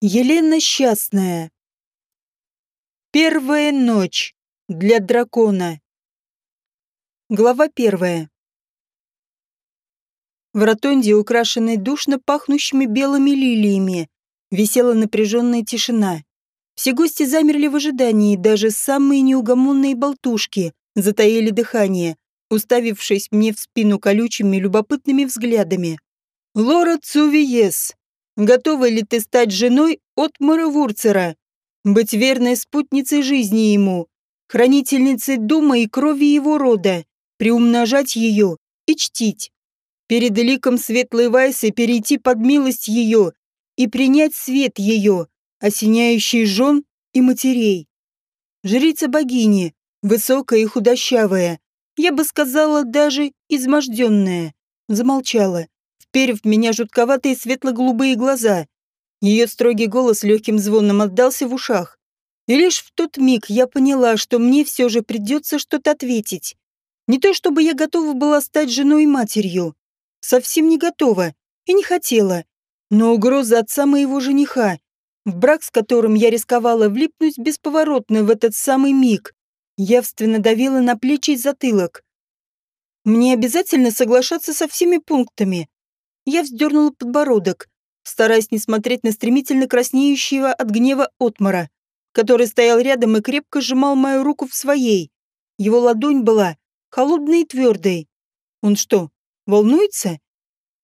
Елена Счастная. Первая ночь для дракона. Глава первая. В ротонде, украшенной душно пахнущими белыми лилиями, висела напряженная тишина. Все гости замерли в ожидании, даже самые неугомонные болтушки затаили дыхание, уставившись мне в спину колючими любопытными взглядами. «Лора Цувиес, готова ли ты стать женой Отмара Вурцера, быть верной спутницей жизни ему, хранительницей дума и крови его рода, приумножать ее и чтить?» перед ликом светлой Вайсы перейти под милость ее и принять свет ее, осеняющий жен и матерей. Жрица богини, высокая и худощавая, я бы сказала, даже изможденная, замолчала, вперев в меня жутковатые светло-голубые глаза. Ее строгий голос легким звоном отдался в ушах. И лишь в тот миг я поняла, что мне все же придется что-то ответить. Не то чтобы я готова была стать женой и матерью, совсем не готова и не хотела. Но угроза отца моего жениха, в брак с которым я рисковала влипнуть бесповоротно в этот самый миг, явственно давила на плечи и затылок. Мне обязательно соглашаться со всеми пунктами. Я вздернула подбородок, стараясь не смотреть на стремительно краснеющего от гнева Отмара, который стоял рядом и крепко сжимал мою руку в своей. Его ладонь была холодной и твердой. Он что, Волнуется?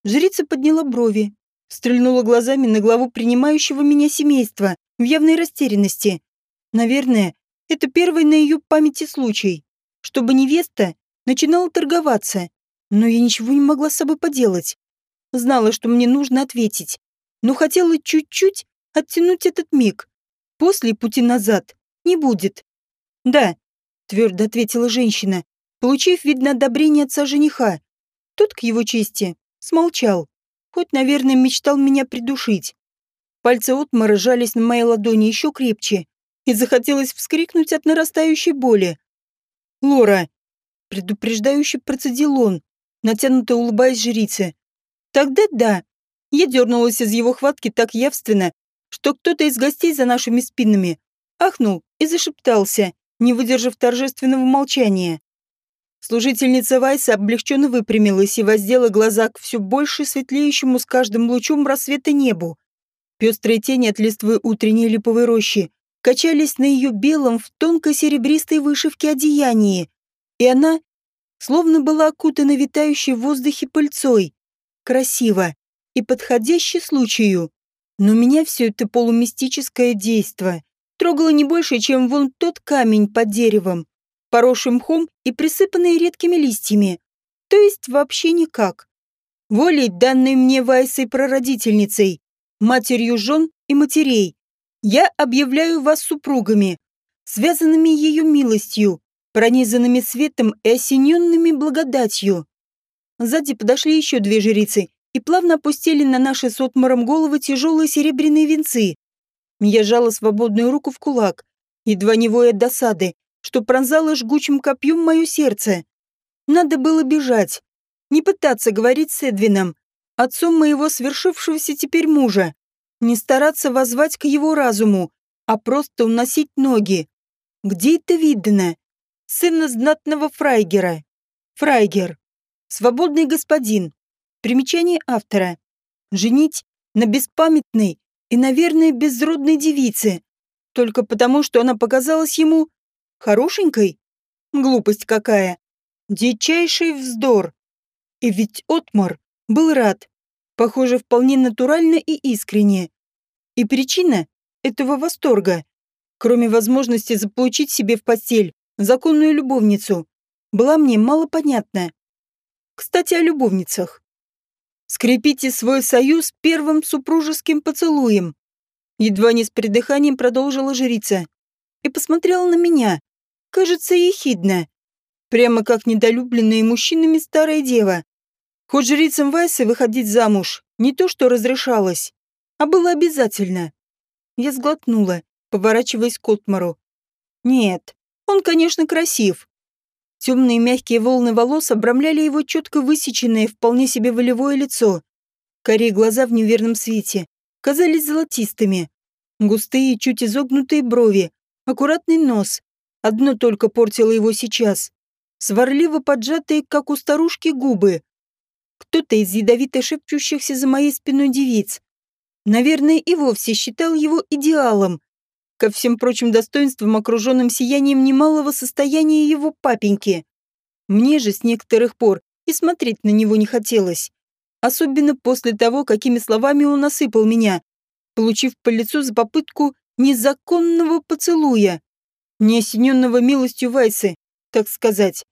Жрица подняла брови, стрельнула глазами на главу принимающего меня семейства в явной растерянности. Наверное, это первый на ее памяти случай, чтобы невеста начинала торговаться, но я ничего не могла с собой поделать. Знала, что мне нужно ответить, но хотела чуть-чуть оттянуть этот миг. После пути назад не будет. «Да», — твердо ответила женщина, получив, видно, одобрение отца жениха. Тот, к его чести, смолчал, хоть, наверное, мечтал меня придушить. Пальцы отмара жались на моей ладони еще крепче, и захотелось вскрикнуть от нарастающей боли. «Лора!» — предупреждающе процедил он, натянуто улыбаясь жрице. «Тогда да». Я дернулась из его хватки так явственно, что кто-то из гостей за нашими спинами ахнул и зашептался, не выдержав торжественного молчания. Служительница Вайса облегченно выпрямилась и воздела глаза к все больше светлеющему с каждым лучом рассвета небу. Пестрые тени от листвы утренней липовой рощи качались на ее белом в тонкой серебристой вышивке одеянии, и она словно была окутана витающей в воздухе пыльцой. Красиво и подходяще случаю. Но меня все это полумистическое действо трогало не больше, чем вон тот камень под деревом, поросший мхом и присыпанные редкими листьями. То есть вообще никак. Волей, данной мне Вайсой прародительницей, матерью жен и матерей, я объявляю вас супругами, связанными ее милостью, пронизанными светом и осененными благодатью. Сзади подошли еще две жрицы и плавно опустили на наши с отмором головы тяжелые серебряные венцы. Я жала свободную руку в кулак, едва не воя от досады, что пронзало жгучим копьем мое сердце. Надо было бежать, не пытаться говорить с Эдвином, отцом моего свершившегося теперь мужа, не стараться возвать к его разуму, а просто уносить ноги. Где это видно? Сына знатного фрайгера. Фрайгер. Свободный господин. Примечание автора. Женить на беспамятной и, наверное, безродной девице. Только потому, что она показалась ему Хорошенькой? Глупость какая. Дичайший вздор. И ведь Отмар был рад. Похоже, вполне натурально и искренне. И причина этого восторга, кроме возможности заполучить себе в постель законную любовницу, была мне мало понятна. Кстати, о любовницах. Скрепите свой союз первым супружеским поцелуем. Едва не с придыханием продолжила жрица. И посмотрела на меня, кажется, ехидно. Прямо как недолюбленная мужчинами старая дева. Хоть жрицам Вайсы выходить замуж не то что разрешалось, а было обязательно. Я сглотнула, поворачиваясь к Отмару. Нет, он, конечно, красив. Темные мягкие волны волос обрамляли его четко высеченное, вполне себе волевое лицо. Корей глаза в неверном свете казались золотистыми, Густые, чуть изогнутые брови, аккуратный нос. Одно только портило его сейчас. Сварливо поджатые, как у старушки, губы. Кто-то из ядовито шепчущихся за моей спиной девиц. Наверное, и вовсе считал его идеалом. Ко всем прочим достоинствам, окруженным сиянием немалого состояния его папеньки. Мне же с некоторых пор и смотреть на него не хотелось. Особенно после того, какими словами он осыпал меня, получив по лицу за попытку незаконного поцелуя, не осененного милостью Вайсы, так сказать.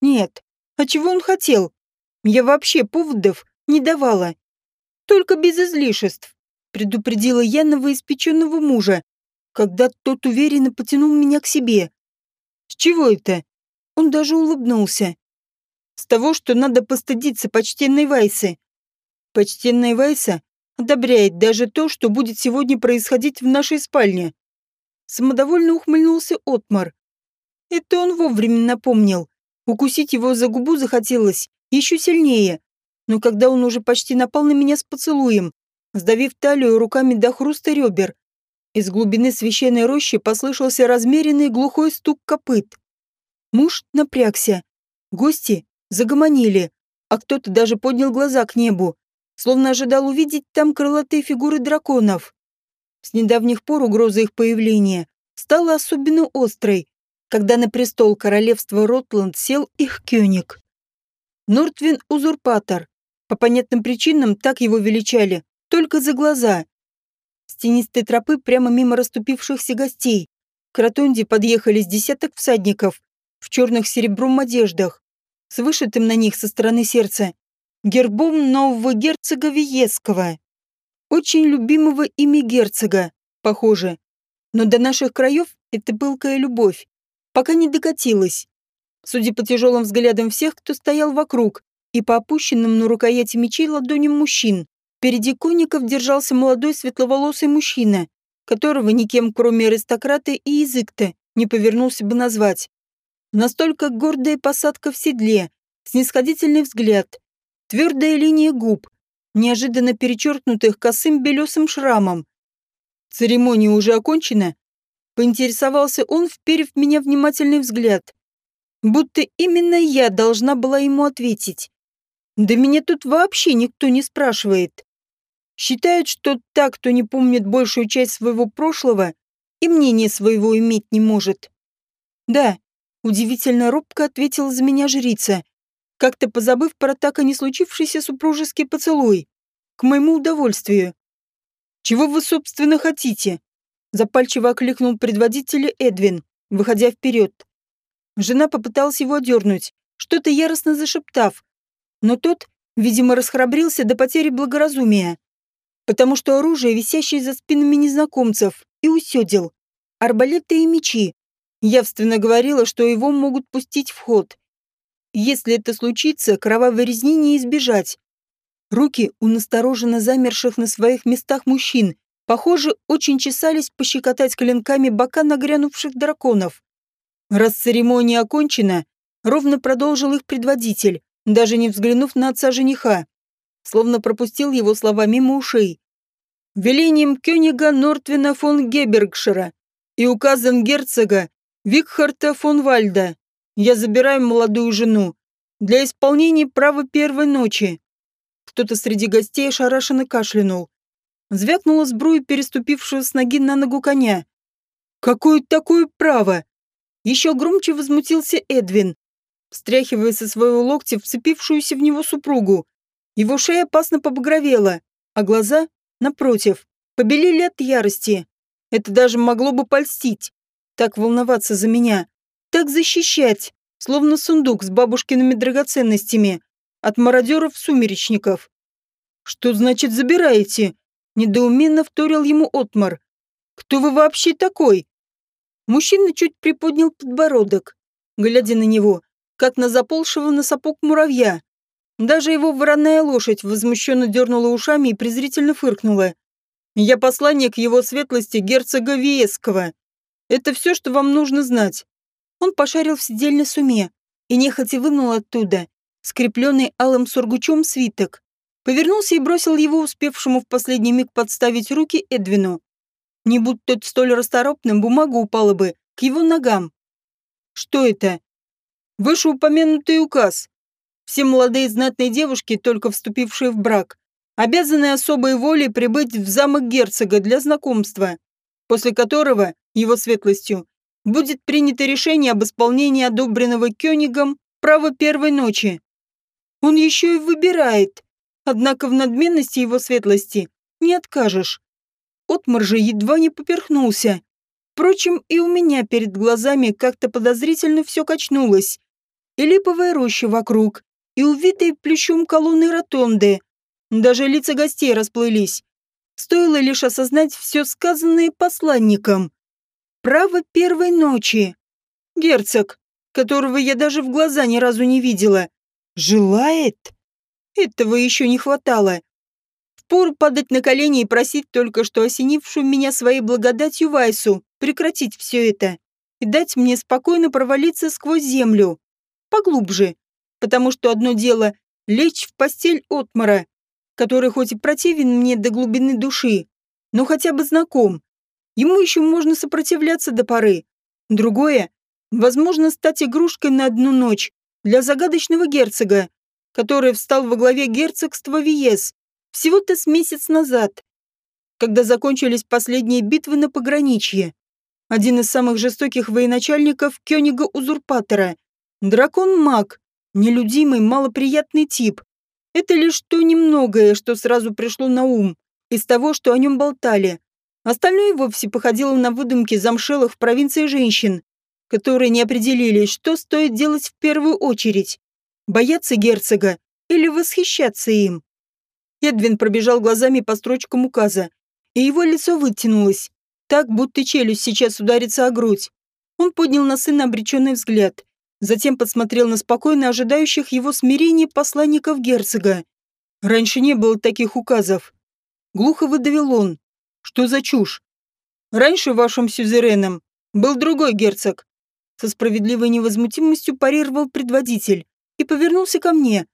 Нет, а чего он хотел? Я вообще поводов не давала. Только без излишеств, предупредила я новоиспеченного мужа, когда тот уверенно потянул меня к себе. С чего это? Он даже улыбнулся. С того, что надо постыдиться почтенной Вайсы. Почтенная Вайса одобряет даже то, что будет сегодня происходить в нашей спальне. Самодовольно ухмыльнулся Отмар. Это он вовремя напомнил. Укусить его за губу захотелось еще сильнее. Но когда он уже почти напал на меня с поцелуем, сдавив талию руками до хруста ребер, из глубины священной рощи послышался размеренный глухой стук копыт. Муж напрягся. Гости загомонили, а кто-то даже поднял глаза к небу, словно ожидал увидеть там крылатые фигуры драконов. С недавних пор угроза их появления стала особенно острой, когда на престол королевства Ротланд сел их кёник. Нортвин – узурпатор. По понятным причинам так его величали, только за глаза. С тенистой тропы прямо мимо расступившихся гостей к ротонде подъехали с десяток всадников в черных серебром одеждах, с вышитым на них со стороны сердца гербом нового герцога Виеского. Очень любимого ими герцога, похоже. Но до наших краев эта пылкая любовь пока не докатилась. Судя по тяжелым взглядам всех, кто стоял вокруг, и по опущенным на рукояти мечей ладоням мужчин, впереди конников держался молодой светловолосый мужчина, которого никем, кроме аристократа и язык-то, не повернулся бы назвать. Настолько гордая посадка в седле, снисходительный взгляд, Твердая линия губ, неожиданно перечеркнутых косым белесым шрамом. Церемония уже окончена? Поинтересовался он, вперев меня внимательный взгляд. Будто именно я должна была ему ответить. Да меня тут вообще никто не спрашивает. Считают, что так, кто не помнит большую часть своего прошлого, и мнение своего иметь не может. Да, удивительно робко ответила за меня жрица как-то позабыв про так и не случившийся супружеский поцелуй. К моему удовольствию. «Чего вы, собственно, хотите?» Запальчиво окликнул предводителя Эдвин, выходя вперед. Жена попыталась его одернуть, что-то яростно зашептав, но тот, видимо, расхрабрился до потери благоразумия, потому что оружие, висящее за спинами незнакомцев, и усёдил. Арбалеты и мечи. Явственно говорила, что его могут пустить в ход. Если это случится, кровавой резни не избежать. Руки у настороженно замерших на своих местах мужчин, похоже, очень чесались пощекотать клинками бока нагрянувших драконов. Раз церемония окончена, ровно продолжил их предводитель, даже не взглянув на отца жениха, словно пропустил его слова мимо ушей. Велением Кёнига Нортвина фон Гебергшера и указом герцога Викхарта фон Вальда я забираю молодую жену для исполнения права первой ночи. Кто-то среди гостей ошарашенно кашлянул. Звякнула сбруя переступившего с ноги на ногу коня. «Какое такое право?» Еще громче возмутился Эдвин, встряхивая со своего локтя вцепившуюся в него супругу. Его шея опасно побагровела, а глаза, напротив, побелели от ярости. Это даже могло бы польстить. Так волноваться за меня так защищать, словно сундук с бабушкиными драгоценностями от мародеров-сумеречников. «Что значит забираете?» – недоуменно вторил ему Отмар. «Кто вы вообще такой?» Мужчина чуть приподнял подбородок, глядя на него, как на заползшего на сапог муравья. Даже его вороная лошадь возмущенно дернула ушами и презрительно фыркнула. «Я посланник его светлости герцога Виеского. Это все, что вам нужно знать. Он пошарил в сидельной суме и нехотя вынул оттуда скрепленный алым сургучом свиток. Повернулся и бросил его успевшему в последний миг подставить руки Эдвину. Не будь тот столь расторопным, бумага упала бы к его ногам. Что это? Вышеупомянутый указ. Все молодые знатные девушки, только вступившие в брак, обязаны особой волей прибыть в замок герцога для знакомства, после которого, его светлостью, будет принято решение об исполнении одобренного Кёнигом права первой ночи. Он еще и выбирает, однако в надменности его светлости не откажешь. Отмар же едва не поперхнулся. Впрочем, и у меня перед глазами как-то подозрительно все качнулось. И липовая роща вокруг, и увитые плющом колонны ротонды. Даже лица гостей расплылись. Стоило лишь осознать все сказанное посланником. Право первой ночи. Герцог, которого я даже в глаза ни разу не видела, желает? Этого еще не хватало. Впору падать на колени и просить только что осенившую меня своей благодатью Вайсу прекратить все это и дать мне спокойно провалиться сквозь землю. Поглубже. Потому что одно дело — лечь в постель Отмара, который хоть и противен мне до глубины души, но хотя бы знаком, Ему еще можно сопротивляться до поры. Другое — возможно стать игрушкой на одну ночь для загадочного герцога, который встал во главе герцогства Виес всего-то с месяц назад, когда закончились последние битвы на пограничье. Один из самых жестоких военачальников Кёнига-узурпатора. Дракон-маг, нелюдимый, малоприятный тип. Это лишь то немногое, что сразу пришло на ум из того, что о нем болтали. Остальное вовсе походило на выдумки замшелых в провинции женщин, которые не определились, что стоит делать в первую очередь – бояться герцога или восхищаться им. Эдвин пробежал глазами по строчкам указа, и его лицо вытянулось, так, будто челюсть сейчас ударится о грудь. Он поднял на сына обреченный взгляд, затем посмотрел на спокойно ожидающих его смирения посланников герцога. Раньше не было таких указов. Глухо выдавил он, что за чушь? Раньше вашим сюзереном был другой герцог. Со справедливой невозмутимостью парировал предводитель и повернулся ко мне.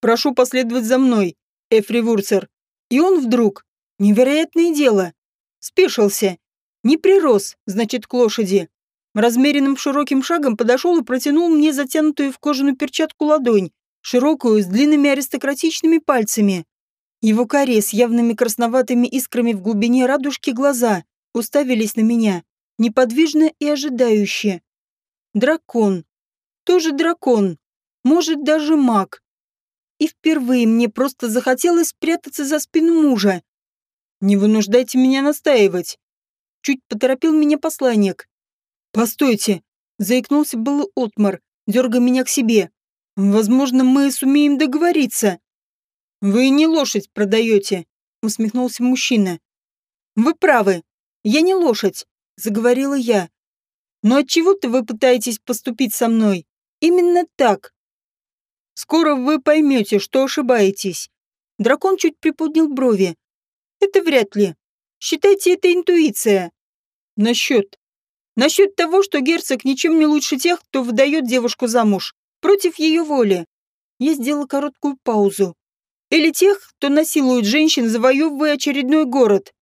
Прошу последовать за мной, Эфри Вурцер. И он вдруг, невероятное дело, спешился. Не прирос, значит, к лошади. Размеренным широким шагом подошел и протянул мне затянутую в кожаную перчатку ладонь, широкую, с длинными аристократичными пальцами. Его карие с явными красноватыми искрами в глубине радужки глаза уставились на меня, неподвижно и ожидающе. Дракон. Тоже дракон. Может, даже маг. И впервые мне просто захотелось спрятаться за спину мужа. «Не вынуждайте меня настаивать», — чуть поторопил меня посланник. «Постойте», — заикнулся был Отмар, дергая меня к себе. «Возможно, мы сумеем договориться». «Вы не лошадь продаете», — усмехнулся мужчина. «Вы правы. Я не лошадь», — заговорила я. «Но отчего-то вы пытаетесь поступить со мной. Именно так. Скоро вы поймете, что ошибаетесь». Дракон чуть приподнял брови. «Это вряд ли. Считайте это интуиция. Насчет. Насчет того, что герцог ничем не лучше тех, кто выдает девушку замуж. Против ее воли. Я сделала короткую паузу. Или тех, кто насилует женщин, завоевывая очередной город.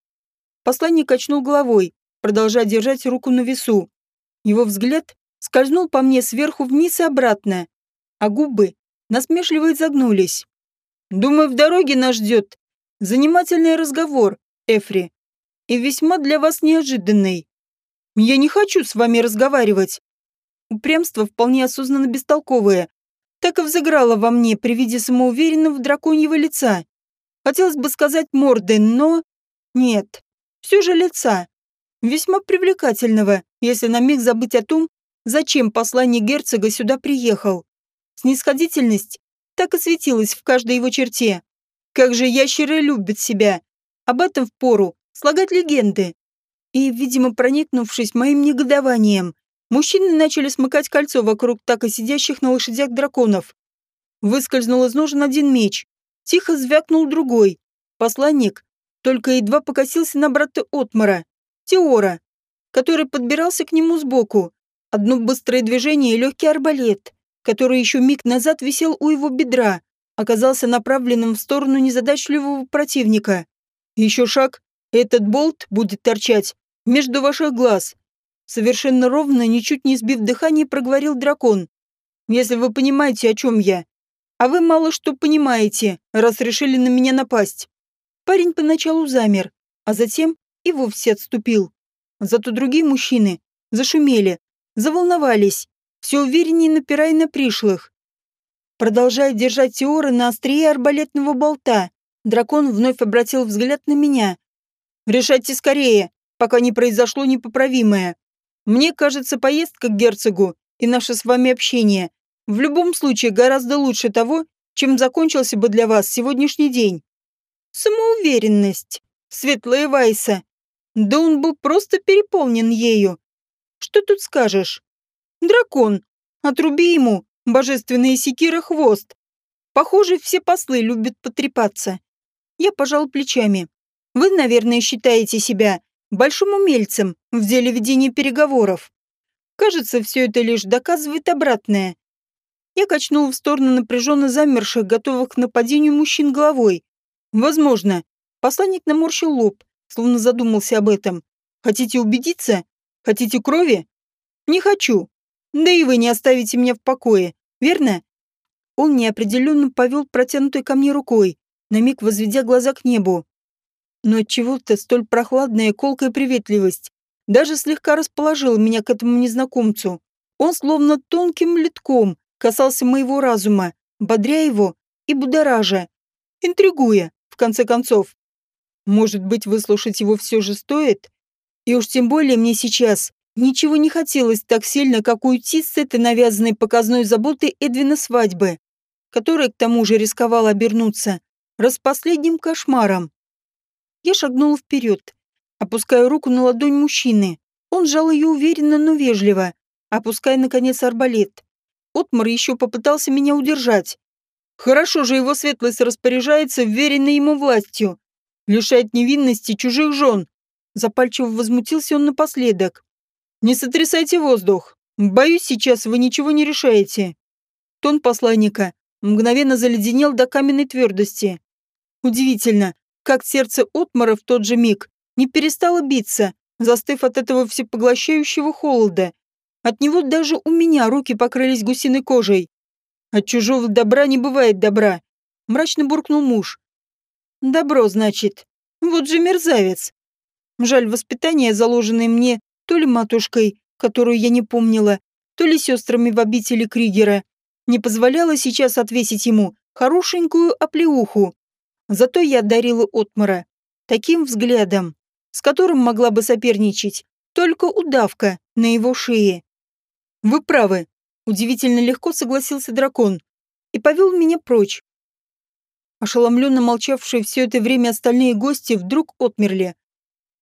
Посланник качнул головой, продолжая держать руку на весу. Его взгляд скользнул по мне сверху вниз и обратно, а губы насмешливо изогнулись. «Думаю, в дороге нас ждет занимательный разговор, Эфри, и весьма для вас неожиданный. Я не хочу с вами разговаривать». Упрямство вполне осознанно бестолковое, так и взыграла во мне при виде самоуверенного драконьего лица. Хотелось бы сказать морды, но... Нет, все же лица. Весьма привлекательного, если на миг забыть о том, зачем посланник герцога сюда приехал. Снисходительность так и светилась в каждой его черте. Как же ящеры любят себя. Об этом впору слагать легенды. И, видимо, проникнувшись моим негодованием, Мужчины начали смыкать кольцо вокруг так и сидящих на лошадях драконов. Выскользнул из ножен один меч. Тихо звякнул другой. Посланник только едва покосился на брата Отмара, Теора, который подбирался к нему сбоку. Одно быстрое движение и легкий арбалет, который еще миг назад висел у его бедра, оказался направленным в сторону незадачливого противника. Еще шаг, этот болт будет торчать Между ваших глаз. Совершенно ровно, ничуть не сбив дыхание, проговорил дракон. Если вы понимаете, о чем я. А вы мало что понимаете, раз решили на меня напасть. Парень поначалу замер, а затем и вовсе отступил. Зато другие мужчины зашумели, заволновались, все увереннее напирая на пришлых. Продолжая держать Теора на острие арбалетного болта, дракон вновь обратил взгляд на меня. «Решайте скорее, пока не произошло непоправимое. Мне кажется, поездка к герцогу и наше с вами общение в любом случае гораздо лучше того, чем закончился бы для вас сегодняшний день. Самоуверенность. Светлая Вайса. Да он был просто переполнен ею. Что тут скажешь? Дракон. Отруби ему, божественные секиры, хвост. Похоже, все послы любят потрепаться. Я пожал плечами. Вы, наверное, считаете себя большим умельцем в деле ведения переговоров. Кажется, все это лишь доказывает обратное. Я качнул в сторону напряженно замерших, готовых к нападению мужчин головой. Возможно. Посланник наморщил лоб, словно задумался об этом. Хотите убедиться? Хотите крови? Не хочу. Да и вы не оставите меня в покое, верно? Он неопределенно повел протянутой ко мне рукой, на миг возведя глаза к небу. Но чего-то столь прохладная колкая приветливость даже слегка расположила меня к этому незнакомцу. Он словно тонким литком касался моего разума, бодря его и будоража, интригуя, в конце концов. Может быть, выслушать его все же стоит? И уж тем более мне сейчас ничего не хотелось так сильно, как уйти с этой навязанной показной заботой Эдвина свадьбы, которая к тому же рисковала обернуться распоследним кошмаром. Я шагнула вперед, опуская руку на ладонь мужчины. Он сжал ее уверенно, но вежливо, опуская, наконец, арбалет. Отмар еще попытался меня удержать. Хорошо же его светлость распоряжается вверенной ему властью. Лишает невинности чужих жен. Запальчиво возмутился он напоследок. Не сотрясайте воздух. Боюсь, сейчас вы ничего не решаете. Тон посланника мгновенно заледенел до каменной твердости. Удивительно, как сердце Отмара в тот же миг не перестало биться, застыв от этого всепоглощающего холода. От него даже у меня руки покрылись гусиной кожей. От чужого добра не бывает добра, мрачно буркнул муж. Добро, значит. Вот же мерзавец. Жаль, воспитание, заложенное мне то ли матушкой, которую я не помнила, то ли сестрами в обители Кригера, не позволяло сейчас отвесить ему хорошенькую оплеуху. Зато я дарила Отмара таким взглядом, с которым могла бы соперничать только удавка на его шее. «Вы правы», — удивительно легко согласился дракон и повел меня прочь. Ошеломленно молчавшие все это время остальные гости вдруг отмерли.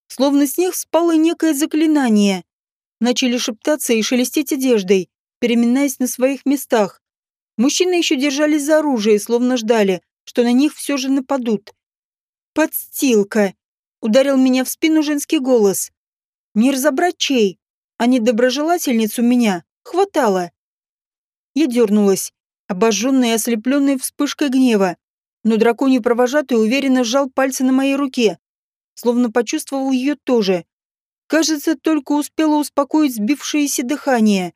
Словно с них спало некое заклинание. Начали шептаться и шелестеть одеждой, переминаясь на своих местах. Мужчины еще держались за оружие, словно ждали, что на них все же нападут. «Подстилка!» — ударил меня в спину женский голос. «Не разобрать а недоброжелательницу меня Хватало. Я дернулась, обожженная и ослепленная вспышкой гнева, но драконий провожатый уверенно сжал пальцы на моей руке, словно почувствовал ее тоже. Кажется, только успела успокоить сбившееся дыхание,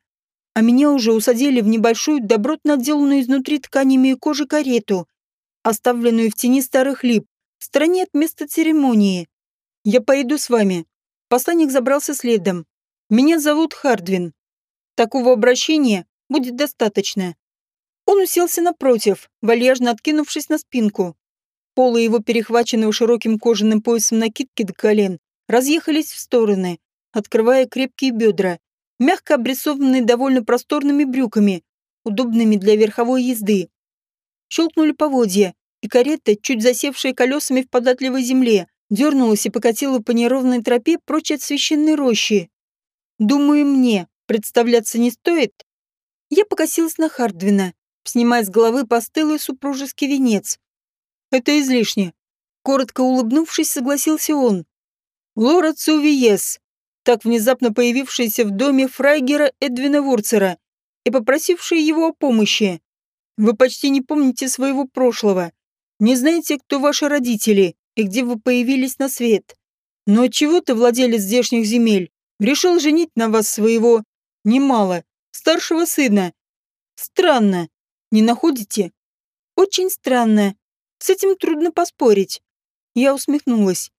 а меня уже усадили в небольшую добротно отделанную изнутри тканями и кожи карету, оставленную в тени старых лип, в стороне от места церемонии. «Я поеду с вами». Посланник забрался следом. «Меня зовут Хардвин. Такого обращения будет достаточно. Он уселся напротив, вальяжно откинувшись на спинку. Полы его перехваченного широким кожаным поясом накидки до колен разъехались в стороны, открывая крепкие бедра, мягко обрисованные довольно просторными брюками, удобными для верховой езды. Щелкнули поводья, и карета, чуть засевшая колесами в податливой земле, дернулась и покатила по неровной тропе прочь от священной рощи. Думаю, мне, Представляться не стоит? Я покосилась на Хардвина, снимая с головы постылый супружеский венец. Это излишне. Коротко улыбнувшись, согласился он. Лора Цувиес, так внезапно появившийся в доме фрайгера Эдвина Вурцера и попросивший его о помощи. Вы почти не помните своего прошлого, не знаете, кто ваши родители и где вы появились на свет. Но чего ты, владелец здешних земель, решил женить на вас своего, немало, старшего сына? Странно, не находите? Очень странно. С этим трудно поспорить. Я усмехнулась.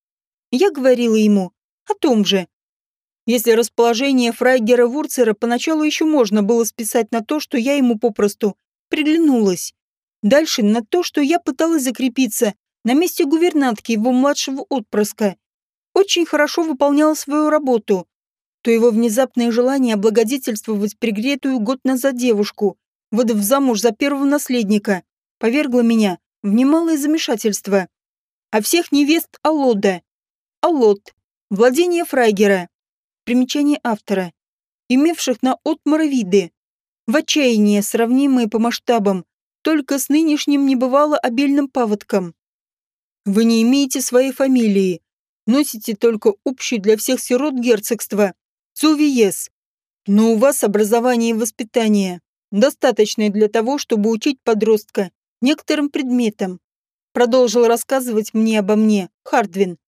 Я говорила ему о том же. Если расположение Фрайгера Вурцера поначалу еще можно было списать на то, что я ему попросту приглянулась. Дальше на то, что я пыталась закрепиться на месте гувернантки его младшего отпрыска. Очень хорошо выполняла свою работу. То его внезапное желание облагодетельствовать пригретую год назад девушку, выдав замуж за первого наследника, повергло меня в немалое замешательство. А всех невест Алода. Алот. Владение Фрайгера. Примечание автора. Имевших на отморы виды. В отчаянии, сравнимые по масштабам, только с нынешним небывало обильным паводком. Вы не имеете своей фамилии, носите только общую для всех сирот герцогства, Цувиес. Но у вас образование и воспитание, достаточное для того, чтобы учить подростка некоторым предметам. Продолжил рассказывать мне обо мне Хардвин.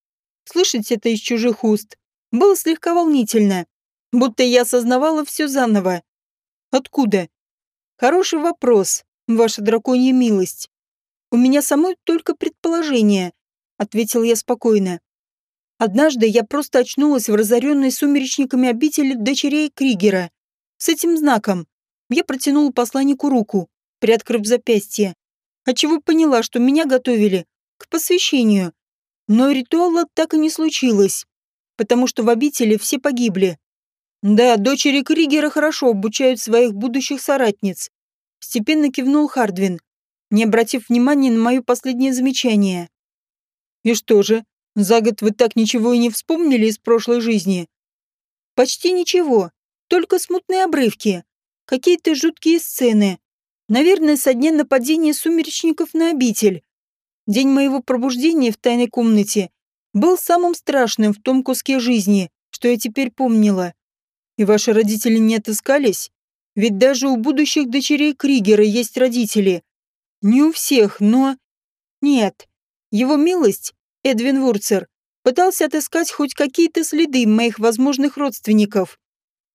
Слышать это из чужих уст было слегка волнительно, будто я осознавала все заново. Откуда? Хороший вопрос, ваша драконья милость. У меня самой только предположение, ответил я спокойно. Однажды я просто очнулась в разоренной сумеречниками обители дочерей Кригера. С этим знаком я протянула посланнику руку, приоткрыв запястье, отчего поняла, что меня готовили к посвящению. Но ритуала так и не случилось потому что в обители все погибли. Да, дочери Кригера хорошо обучают своих будущих соратниц. Степенно кивнул Хардвин, не обратив внимания на мое последнее замечание. И что же, за год вы так ничего и не вспомнили из прошлой жизни? Почти ничего, только смутные обрывки, какие-то жуткие сцены. Наверное, со дня нападения сумеречников на обитель. День моего пробуждения в тайной комнате был самым страшным в том куске жизни, что я теперь помнила. И ваши родители не отыскались? Ведь даже у будущих дочерей Кригера есть родители. Не у всех, но... Нет. Его милость, Эдвин Вурцер, пытался отыскать хоть какие-то следы моих возможных родственников.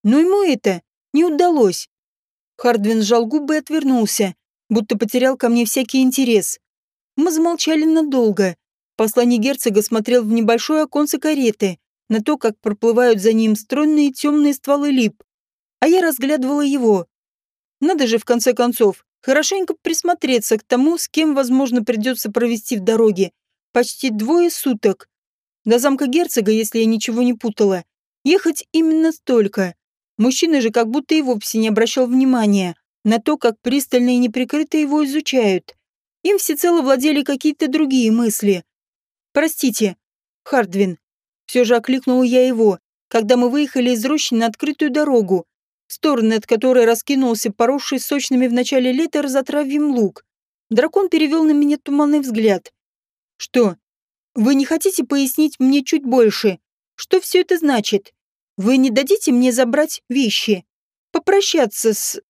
Но ему это не удалось. Хардвин сжал губы и отвернулся, будто потерял ко мне всякий интерес. Мы замолчали надолго, Посланник герцога смотрел в небольшое оконце кареты, на то, как проплывают за ним стройные темные стволы лип. А я разглядывала его. Надо же, в конце концов, хорошенько присмотреться к тому, с кем, возможно, придется провести в дороге почти двое суток. До замка герцога, если я ничего не путала, ехать именно столько. Мужчина же как будто и вовсе не обращал внимания на то, как пристально и неприкрыто его изучают. Им всецело владели какие-то другие мысли. «Простите, Хардвин». Все же окликнул я его, когда мы выехали из рощи на открытую дорогу, в сторону от которой раскинулся поросший сочными в начале лета разотравьем луг. Дракон перевел на меня туманный взгляд. «Что? Вы не хотите пояснить мне чуть больше? Что все это значит? Вы не дадите мне забрать вещи? Попрощаться с...»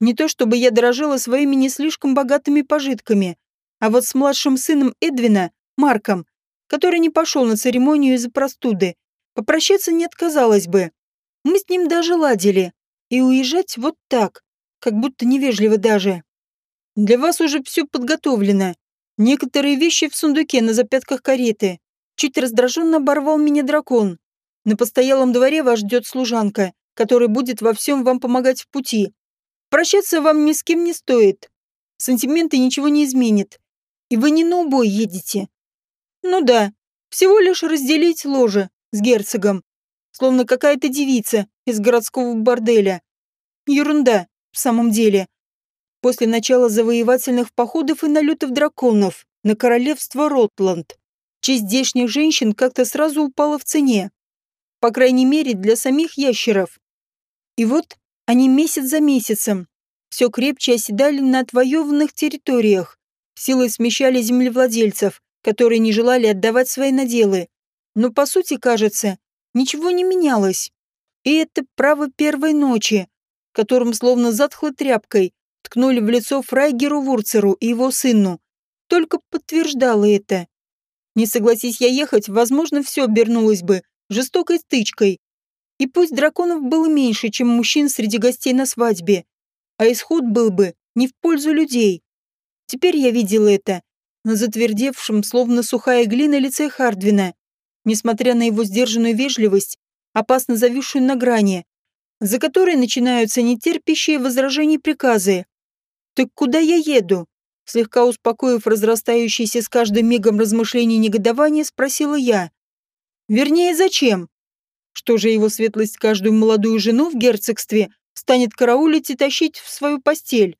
Не то чтобы я дорожила своими не слишком богатыми пожитками, а вот с младшим сыном Эдвина Марком, который не пошел на церемонию из-за простуды. Попрощаться не отказалась бы. Мы с ним даже ладили. И уезжать вот так, как будто невежливо даже. Для вас уже все подготовлено. Некоторые вещи в сундуке на запятках кареты. Чуть раздраженно оборвал меня дракон. На постоялом дворе вас ждет служанка, которая будет во всем вам помогать в пути. Прощаться вам ни с кем не стоит. Сантименты ничего не изменят. И вы не на убой едете, ну да, всего лишь разделить ложе с герцогом, словно какая-то девица из городского борделя. Ерунда, в самом деле. После начала завоевательных походов и налетов драконов на королевство Ротланд, честь здешних женщин как-то сразу упала в цене. По крайней мере, для самих ящеров. И вот они месяц за месяцем все крепче оседали на отвоеванных территориях, силой смещали землевладельцев, которые не желали отдавать свои наделы. Но, по сути, кажется, ничего не менялось. И это право первой ночи, которым словно затхлой тряпкой ткнули в лицо Фрайгеру Вурцеру и его сыну, только подтверждало это. Не согласись я ехать, возможно, все обернулось бы жестокой стычкой. И пусть драконов было меньше, чем мужчин среди гостей на свадьбе, а исход был бы не в пользу людей. Теперь я видела это на затвердевшем, словно сухая глина, лице Хардвина. Несмотря на его сдержанную вежливость, опасно зависшую на грани, за которой начинаются нетерпящие возражений приказы. «Так куда я еду?» Слегка успокоив разрастающееся с каждым мигом размышления негодование, спросила я. «Вернее, зачем? Что же его светлость каждую молодую жену в герцогстве станет караулить и тащить в свою постель?»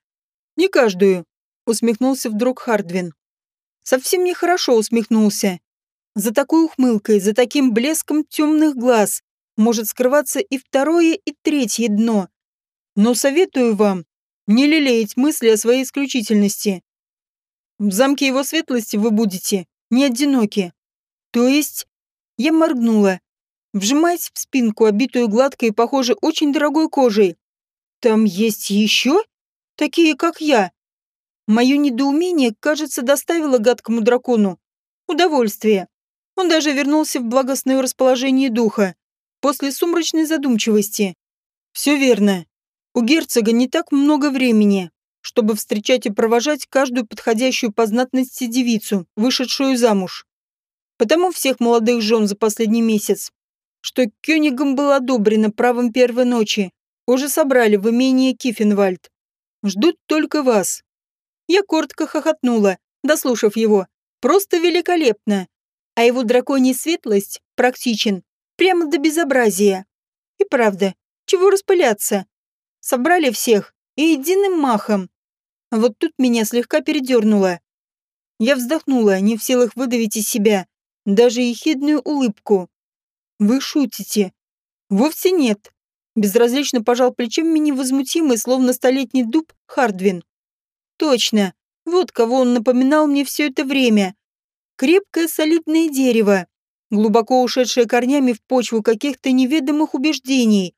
«Не каждую», — усмехнулся вдруг Хардвин. Совсем нехорошо усмехнулся. За такой ухмылкой, за таким блеском темных глаз может скрываться и второе, и третье дно. Но советую вам не лелеять мысли о своей исключительности. В замке его светлости вы будете не одиноки. То есть... Я моргнула, вжимаясь в спинку, обитую гладкой похоже, очень дорогой кожей. Там есть еще? Такие, как я. Мое недоумение, кажется, доставило гадкому дракону удовольствие. Он даже вернулся в благостное расположение духа после сумрачной задумчивости. Все верно. У герцога не так много времени, чтобы встречать и провожать каждую подходящую по знатности девицу, вышедшую замуж. Потому всех молодых жен за последний месяц, что Кёнигам было одобрено правом первой ночи, уже собрали в имение Кифенвальд. Ждут только вас. Я коротко хохотнула, дослушав его. Просто великолепно. А его драконий светлость практичен, прямо до безобразия. И правда, чего распыляться? Собрали всех и единым махом. Вот тут меня слегка передернуло. Я вздохнула, не в силах выдавить из себя даже ехидную улыбку. «Вы шутите?» «Вовсе нет». Безразлично пожал плечами невозмутимый, словно столетний дуб, Хардвин. «Точно. Вот кого он напоминал мне все это время. Крепкое солидное дерево, глубоко ушедшее корнями в почву каких-то неведомых убеждений.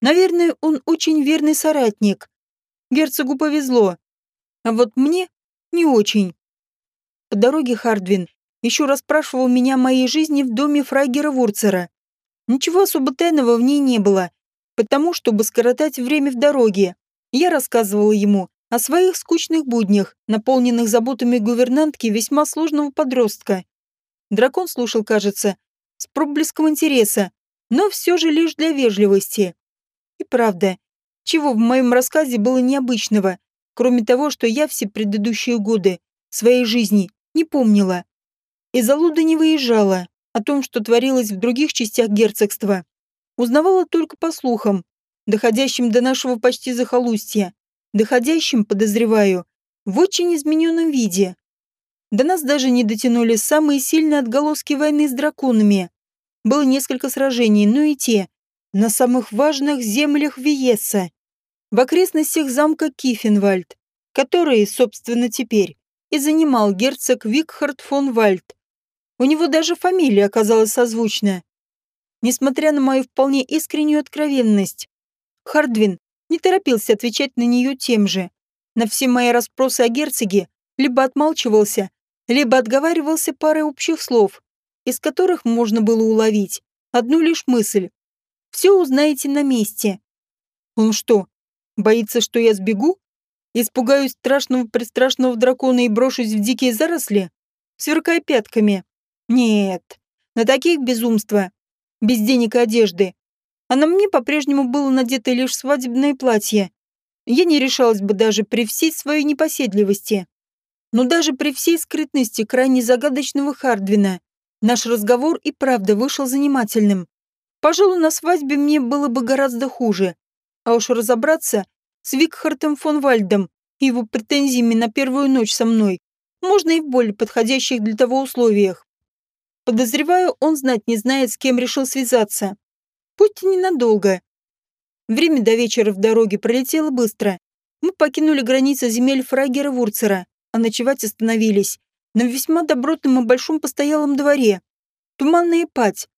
Наверное, он очень верный соратник. Герцогу повезло. А вот мне не очень. По дороге Хардвин еще раз спрашивал меня о моей жизни в доме фрайгера Вурцера. Ничего особо тайного в ней не было, потому, чтобы скоротать время в дороге, я рассказывала ему о своих скучных буднях, наполненных заботами гувернантки весьма сложного подростка. Дракон слушал, кажется, с проблеском интереса, но все же лишь для вежливости. И правда, чего в моем рассказе было необычного, кроме того, что я все предыдущие годы своей жизни не помнила. Из Алуда не выезжала, о том, что творилось в других частях герцогства. Узнавала только по слухам, доходящим до нашего почти захолустья, доходящим, подозреваю, в очень измененном виде. До нас даже не дотянули самые сильные отголоски войны с драконами. Было несколько сражений, но и те, на самых важных землях Виеса, в окрестностях замка Кифенвальд, который, собственно, теперь и занимал герцог Викхард фон Вальд. У него даже фамилия оказалась созвучна. Несмотря на мою вполне искреннюю откровенность, Хардвин не торопился отвечать на нее тем же. На все мои расспросы о герцоге либо отмалчивался, либо отговаривался парой общих слов, из которых можно было уловить одну лишь мысль. Все узнаете на месте. Он что, боится, что я сбегу? Испугаюсь страшного предстрашного дракона и брошусь в дикие заросли? Сверкая пятками. Нет, на таких безумства. Без денег и одежды. А на мне по-прежнему было надето лишь свадебное платье. Я не решалась бы даже при всей своей непоседливости. Но даже при всей скрытности крайне загадочного Хардвина, наш разговор и правда вышел занимательным. Пожалуй, на свадьбе мне было бы гораздо хуже. А уж разобраться с Викхартом фон Вальдом и его претензиями на первую ночь со мной можно и в более подходящих для того условиях. Подозреваю, он знать не знает, с кем решил связаться. Пусть и ненадолго. Время до вечера в дороге пролетело быстро. Мы покинули границы земель Фрагера Вурцера, а ночевать остановились на весьма добротном и большом постоялом дворе. Туманная пать,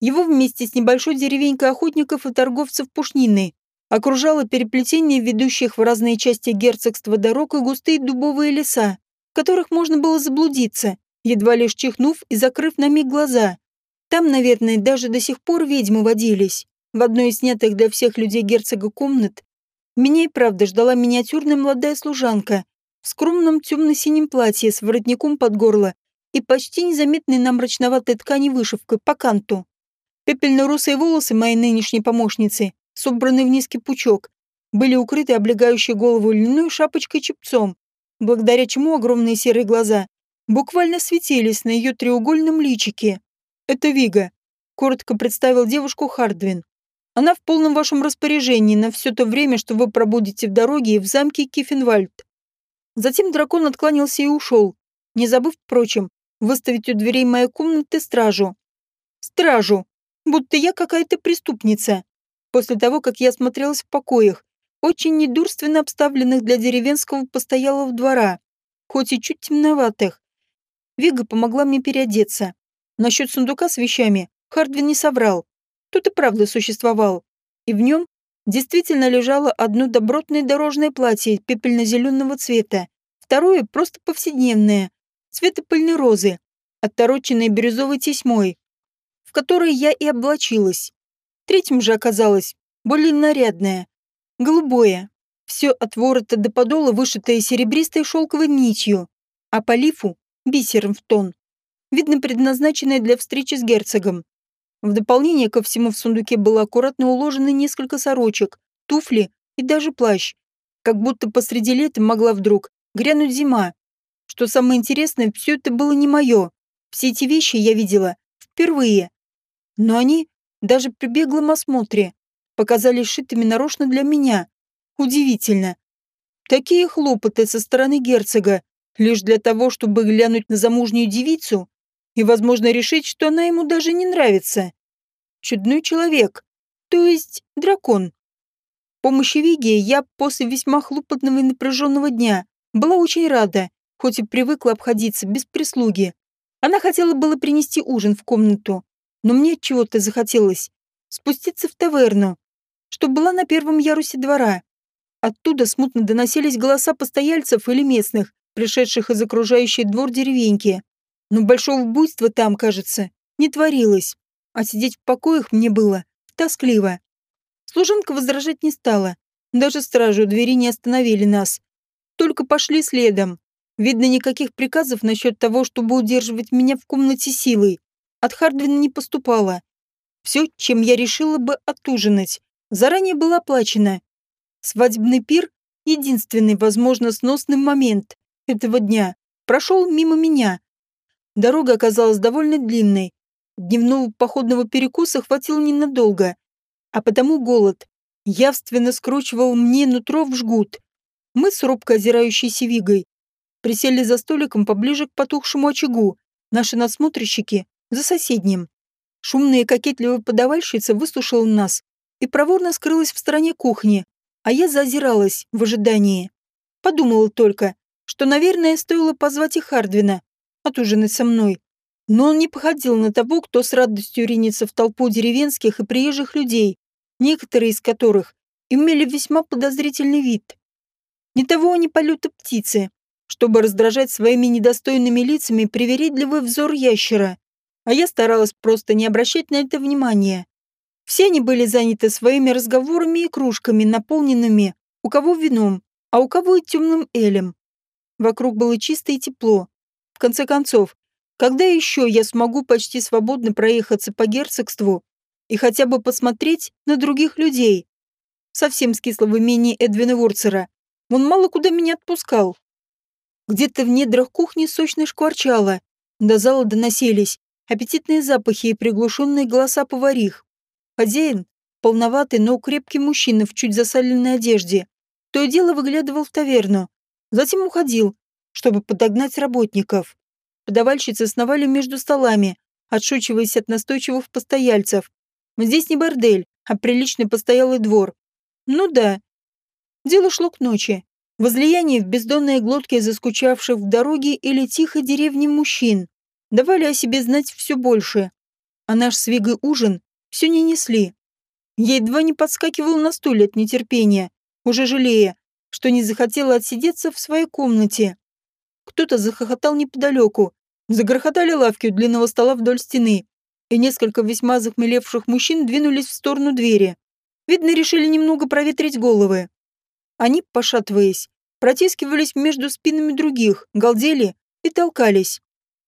его вместе с небольшой деревенькой охотников и торговцев пушнины окружало переплетение ведущих в разные части герцогства дорог и густые дубовые леса, в которых можно было заблудиться, едва лишь чихнув и закрыв на миг глаза. Там, наверное, даже до сих пор ведьмы водились. В одной из снятых для всех людей герцога комнат меня и правда ждала миниатюрная молодая служанка в скромном темно-синем платье с воротником под горло и почти незаметной на мрачноватой ткани вышивкой по канту. Пепельно-русые волосы моей нынешней помощницы, собранные в низкий пучок, были укрыты облегающей голову льняной шапочкой-чепцом, благодаря чему огромные серые глаза буквально светились на ее треугольном личике. «Это Вига», — коротко представил девушку Хардвин. «Она в полном вашем распоряжении на все то время, что вы пробудете в дороге и в замке Кифенвальд». Затем дракон откланялся и ушел, не забыв, впрочем, выставить у дверей моей комнаты стражу. Стражу! Будто я какая-то преступница. После того, как я смотрелась в покоях, очень недурственно обставленных для деревенского постоялого двора, хоть и чуть темноватых. Вига помогла мне переодеться. Насчет сундука с вещами Хардвин не соврал. Тут и правда существовал. И в нем действительно лежало одно добротное дорожное платье пепельно-зеленого цвета, второе просто повседневное, цвета пыльной розы, оттороченной бирюзовой тесьмой, в которой я и облачилась. Третьим же оказалось более нарядное, голубое, все от ворота до подола вышитое серебристой шелковой нитью, а по лифу — бисером в тон. Видно, предназначенное для встречи с герцогом. В дополнение ко всему в сундуке было аккуратно уложено несколько сорочек, туфли и даже плащ. Как будто посреди лета могла вдруг грянуть зима, что самое интересное, все это было не мое. Все эти вещи я видела впервые. Но они, даже при беглом осмотре, показались шитыми нарочно для меня. Удивительно. Такие хлопоты со стороны герцога, лишь для того, чтобы глянуть на замужнюю девицу и, возможно, решить, что она ему даже не нравится. Чудной человек, то есть дракон. Помощи Виги я после весьма хлопотного и напряженного дня была очень рада хоть и привыкла обходиться без прислуги. Она хотела было принести ужин в комнату, но мне чего-то захотелось спуститься в таверну, что была на первом ярусе двора. Оттуда смутно доносились голоса постояльцев или местных, пришедших из окружающей двор деревеньки. Но большого буйства там, кажется, не творилось, а сидеть в покоях мне было тоскливо. Служанка возражать не стала, даже стражу двери не остановили нас, только пошли следом. Видно, никаких приказов насчет того, чтобы удерживать меня в комнате силой, от Хардвина не поступало. Все, чем я решила бы отужинать, заранее было оплачено. Свадебный пир — единственный, возможно, сносный момент этого дня. Прошел мимо меня. Дорога оказалась довольно длинной. Дневного походного перекуса хватило ненадолго, а потому голод явственно скручивал мне нутро в жгут. Мы с робко озирающейся Вигой присели за столиком поближе к потухшему очагу, наши надсмотрщики за соседним. Шумная и кокетливая подавальщица выслушала нас и проворно скрылась в стороне кухни, а я зазиралась в ожидании. Подумала только, что, наверное, стоило позвать и Хардвина, отужинать со мной. Но он не походил на того, кто с радостью ринется в толпу деревенских и приезжих людей, некоторые из которых имели весьма подозрительный вид. Не того они полета птицы, чтобы раздражать своими недостойными лицами привередливый взор ящера, а я старалась просто не обращать на это внимания. Все они были заняты своими разговорами и кружками, наполненными у кого вином, а у кого и темным элем. Вокруг было чисто и тепло. В конце концов, когда еще я смогу почти свободно проехаться по герцогству и хотя бы посмотреть на других людей? Совсем скисло в имении Эдвина Ворцера. Он мало куда меня отпускал. Где-то в недрах кухни сочно шкварчало. До зала доносились аппетитные запахи и приглушенные голоса поварих. Хозяин, полноватый, но крепкий мужчина в чуть засаленной одежде, то и дело выглядывал в таверну. Затем уходил, чтобы подогнать работников. Подавальщицы сновали между столами, отшучиваясь от настойчивых постояльцев. Здесь не бордель, а приличный постоялый двор. Ну да. Дело шло к ночи. Возлияние в бездонные глотки заскучавших в дороге или тихой деревни мужчин давали о себе знать все больше. А наш с ужин все не несли. Я едва не подскакивал на стуле от нетерпения, уже жалея, что не захотела отсидеться в своей комнате. Кто-то захохотал неподалеку, Загрохотали лавки у длинного стола вдоль стены, и несколько весьма захмелевших мужчин двинулись в сторону двери. Видно, решили немного проветрить головы. Они, пошатываясь, протискивались между спинами других, галдели и толкались.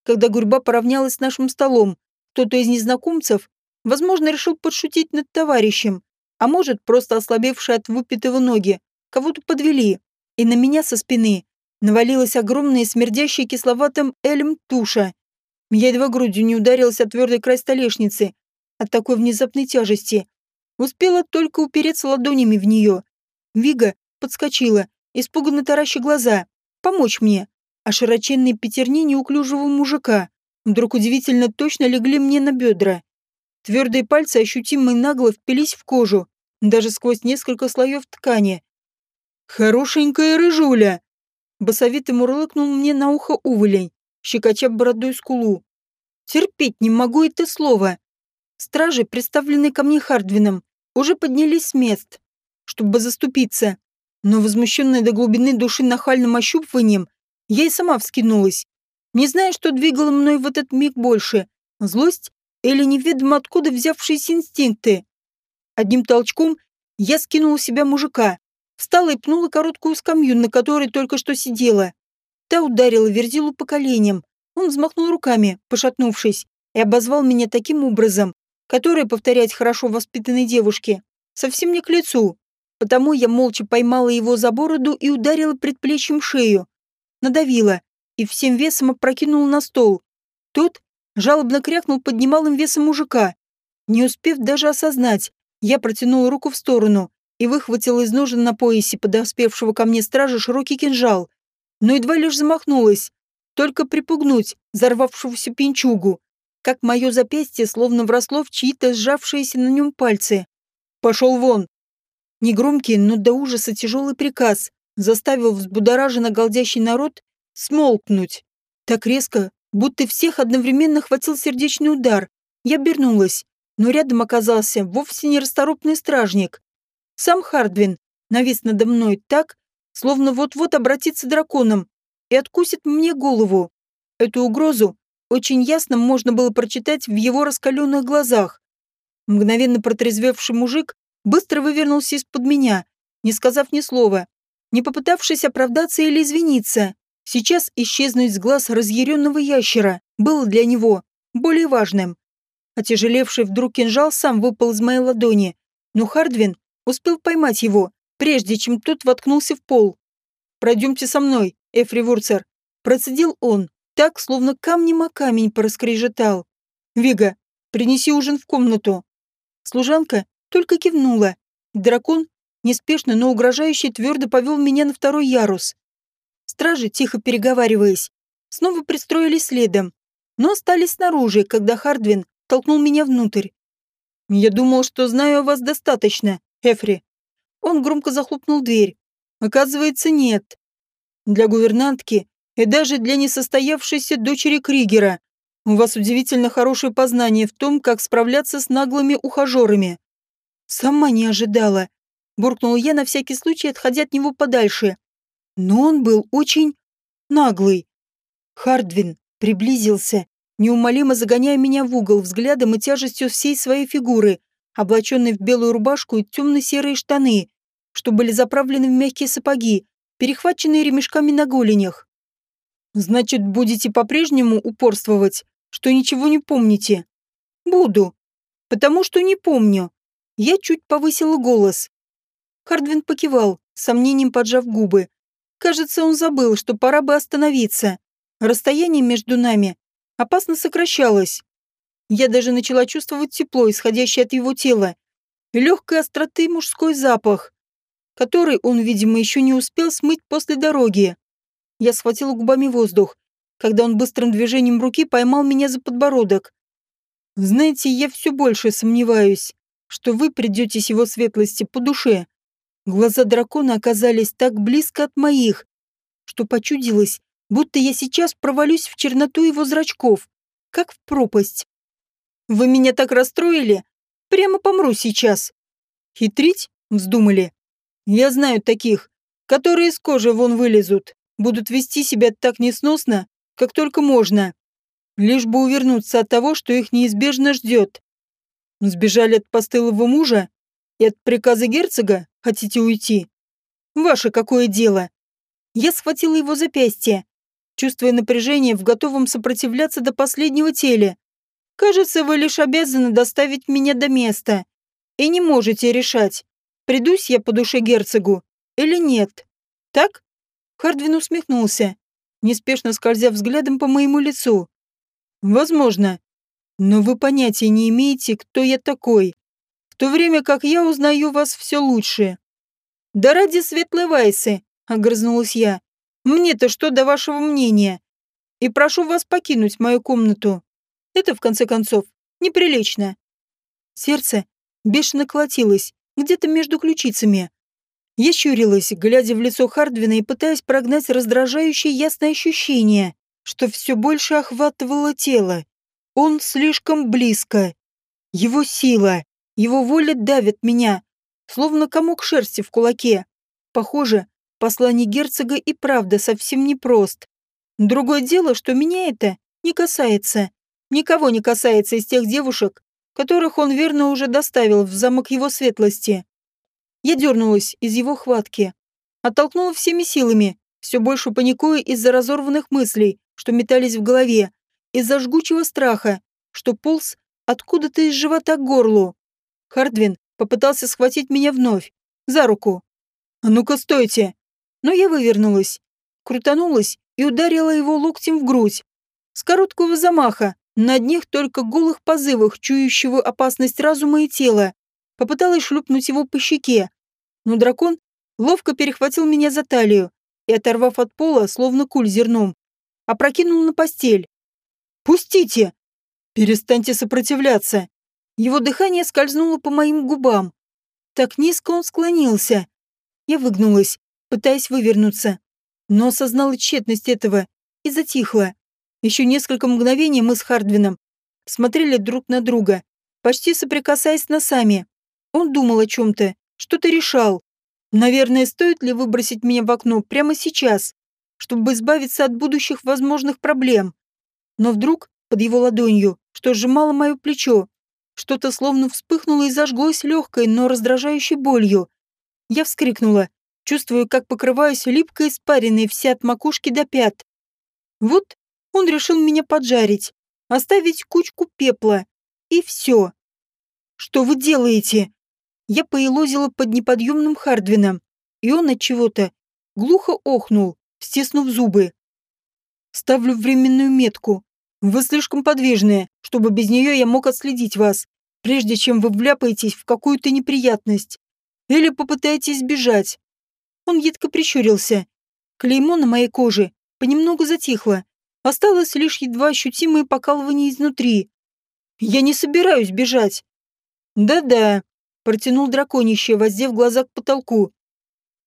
Когда гурьба поравнялась с нашим столом, кто-то из незнакомцев, возможно, решил подшутить над товарищем, а может, просто ослабевшие от выпитого ноги, кого-то подвели, и на меня со спины навалилась огромная смердящая кисловатым элем туша. Я едва грудью не ударилась от твердый край столешницы, от такой внезапной тяжести. Успела только упереться ладонями в нее. Вига подскочила, испуганно тараща глаза. «Помочь мне!» А широченные пятерни неуклюжего мужика вдруг удивительно точно легли мне на бедра. Твердые пальцы ощутимо и нагло впились в кожу, даже сквозь несколько слоев ткани. «Хорошенькая рыжуля!» Басовито мурлыкнул мне на ухо уволень, щекоча бородой скулу. «Терпеть не могу это слово!» Стражи, представленные ко мне Хардвином, уже поднялись с мест, чтобы заступиться. Но возмущенная до глубины души нахальным ощупыванием, я и сама вскинулась. Не знаю, что двигало мной в этот миг больше — злость или неведомо откуда взявшиеся инстинкты. Одним толчком я скинула себя мужика, встала и пнула короткую скамью, на которой только что сидела. Та ударила Верзилу по коленям. Он взмахнул руками, пошатнувшись, и обозвал меня таким образом, которое повторять хорошо воспитанной девушке совсем не к лицу. Потому я молча поймала его за бороду и ударила предплечьем шею. Надавила и всем весом опрокинула на стол. Тот жалобно крякнул под немалым весом мужика. Не успев даже осознать, я протянула руку в сторону и выхватила из ножен на поясе подоспевшего ко мне стража широкий кинжал. Но едва лишь замахнулась, только припугнуть взорвавшегося пинчугу, как мое запястье словно вросло в чьи-то сжавшиеся на нем пальцы. «Пошел вон!» Негромкий, но до ужаса тяжелый приказ заставил взбудораженно голдящий народ смолкнуть. Так резко, будто всех одновременно хватил сердечный удар. Я обернулась, но рядом оказался вовсе не расторопный стражник. Сам Хардвин навис надо мной так, словно вот-вот обратится драконом и откусит мне голову. Эту угрозу очень ясно можно было прочитать в его раскаленных глазах. Мгновенно протрезвевший мужик быстро вывернулся из-под меня, не сказав ни слова, не попытавшись оправдаться или извиниться. Сейчас исчезнуть с глаз разъяренного ящера было для него более важным. Отяжелевший вдруг кинжал сам выпал из моей ладони, но Хардвин успел поймать его, прежде чем тот воткнулся в пол. «Пройдемте со мной, Эфри Вурцер», – процедил он, так, словно камнем о камень пораскрежетал. «Вига, принеси ужин в комнату». Служанка только кивнула. Дракон, неспешно, но угрожающе твердо повел меня на второй ярус. Стражи, тихо переговариваясь, снова пристроились следом, но остались снаружи, когда Хардвин толкнул меня внутрь. «Я думал, что знаю о вас достаточно, Эфри». Он громко захлопнул дверь. Оказывается, нет. Для гувернантки и даже для несостоявшейся дочери Кригера у вас удивительно хорошее познание в том, как справляться с наглыми ухажерами. Сама не ожидала. Буркнул я на всякий случай, отходя от него подальше. Но он был очень наглый. Хардвин приблизился, неумолимо загоняя меня в угол взглядом и тяжестью всей своей фигуры, облаченной в белую рубашку и темно-серые штаны, что были заправлены в мягкие сапоги, перехваченные ремешками на голенях. «Значит, будете по-прежнему упорствовать, что ничего не помните?» «Буду. Потому что не помню. Я чуть повысила голос. Хардвин покивал, с сомнением поджав губы. Кажется, он забыл, что пора бы остановиться. Расстояние между нами опасно сокращалось. Я даже начала чувствовать тепло, исходящее от его тела, и легкой остроты мужской запах, который он, видимо, еще не успел смыть после дороги. Я схватила губами воздух, когда он быстрым движением руки поймал меня за подбородок. «Знаете, я все больше сомневаюсь, что вы придете с его светлости по душе. Глаза дракона оказались так близко от моих, что почудилось, будто я сейчас провалюсь в черноту его зрачков, как в пропасть. Вы меня так расстроили? Прямо помру сейчас. Хитрить? Вздумали. Я знаю таких, которые из кожи вон вылезут, будут вести себя так несносно, как только можно. лишь бы увернуться от того, что их неизбежно ждет. Сбежали от постылого мужа и от приказа герцога хотите уйти? Ваше какое дело? Я схватила его запястье, чувствуя напряжение в готовом сопротивляться до последнего теле. Кажется, вы лишь обязаны доставить меня до места и не можете решать, придусь я по душе герцогу или нет. Так? Хардвин усмехнулся, неспешно скользя взглядом по моему лицу. Возможно. Но вы понятия не имеете, кто я такой, в то время как я узнаю вас все лучше. Да ради светлой Вайсы, огрызнулась я. Мне-то что до вашего мнения? И прошу вас покинуть мою комнату. Это, в конце концов, неприлично. Сердце бешено колотилось, где-то между ключицами. Я щурилась, глядя в лицо Хардвина и пытаясь прогнать раздражающее ясное ощущение, что все больше охватывало тело. Он слишком близко. Его сила, его воля давит меня, словно комок шерсти в кулаке. Похоже, послание герцога и правда совсем непрост. Другое дело, что меня это не касается. Никого не касается из тех девушек, которых он верно уже доставил в замок его светлости. Я дернулась из его хватки, оттолкнула всеми силами, все больше паникуя из-за разорванных мыслей, что метались в голове, из-за жгучего страха, что полз откуда-то из живота к горлу. Хардвин попытался схватить меня вновь, за руку. «А ну-ка, стойте!» Но я вывернулась, крутанулась и ударила его локтем в грудь. С короткого замаха, на одних только голых позывах, чующего опасность разума и тела. Попыталась шлюпнуть его по щеке, но дракон ловко перехватил меня за талию и, оторвав от пола, словно куль зерном, опрокинул на постель. «Пустите!» «Перестаньте сопротивляться!» Его дыхание скользнуло по моим губам. Так низко он склонился. Я выгнулась, пытаясь вывернуться, но осознала тщетность этого и затихла. Еще несколько мгновений мы с Хардвином смотрели друг на друга, почти соприкасаясь носами. Он думал о чем-то, что-то решал. Наверное, стоит ли выбросить меня в окно прямо сейчас, чтобы избавиться от будущих возможных проблем. Но вдруг под его ладонью, что сжимало мое плечо, что-то словно вспыхнуло и зажглось легкой, но раздражающей болью. Я вскрикнула, чувствуя, как покрываюсь липкой испариной вся от макушки до пят. Вот он решил меня поджарить, оставить кучку пепла. И все. Что вы делаете? Я поелозила под неподъемным Хардвином, и он от чего-то глухо охнул, стиснув зубы. Ставлю временную метку. Вы слишком подвижные, чтобы без нее я мог отследить вас, прежде чем вы вляпаетесь в какую-то неприятность. Или попытаетесь сбежать. Он едко прищурился. Клеймо на моей коже понемногу затихло, Осталось лишь едва ощутимое покалывание изнутри. Я не собираюсь бежать. Да-да, протянул драконище, воздев глаза к потолку.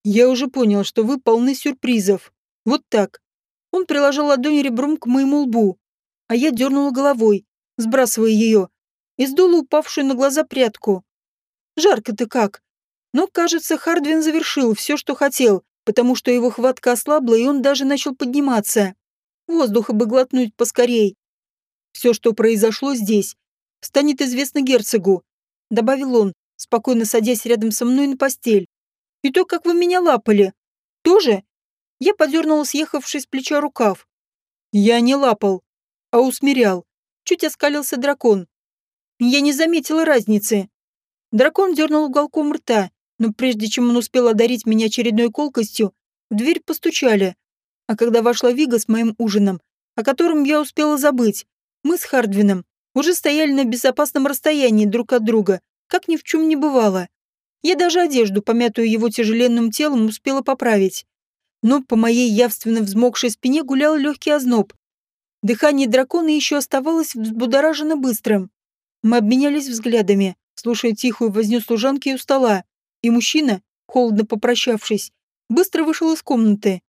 Я уже понял, что вы полны сюрпризов. Вот так. Он приложил ладонь ребром к моему лбу, а я дернула головой, сбрасывая ее, и сдула упавшую на глаза прядку. Жарко-то как. Но, кажется, Хардвин завершил все, что хотел, потому что его хватка ослабла, и он даже начал подниматься. Воздуха бы глотнуть поскорей. Все, что произошло здесь, станет известно герцогу, добавил он, спокойно садясь рядом со мной на постель. И то, как вы меня лапали, тоже? Я подернула съехавший с плеча рукав. Я не лапал, а усмирял. Чуть оскалился дракон. Я не заметила разницы. Дракон дернул уголком рта, но прежде чем он успел одарить меня очередной колкостью, в дверь постучали. А когда вошла Вига с моим ужином, о котором я успела забыть, мы с Хардвином уже стояли на безопасном расстоянии друг от друга, как ни в чем не бывало. Я даже одежду, помятую его тяжеленным телом, успела поправить. Но по моей явственно взмокшей спине гулял легкий озноб. Дыхание дракона еще оставалось взбудораженно быстрым. Мы обменялись взглядами, слушая тихую возню служанки у стола, и мужчина, холодно попрощавшись, быстро вышел из комнаты.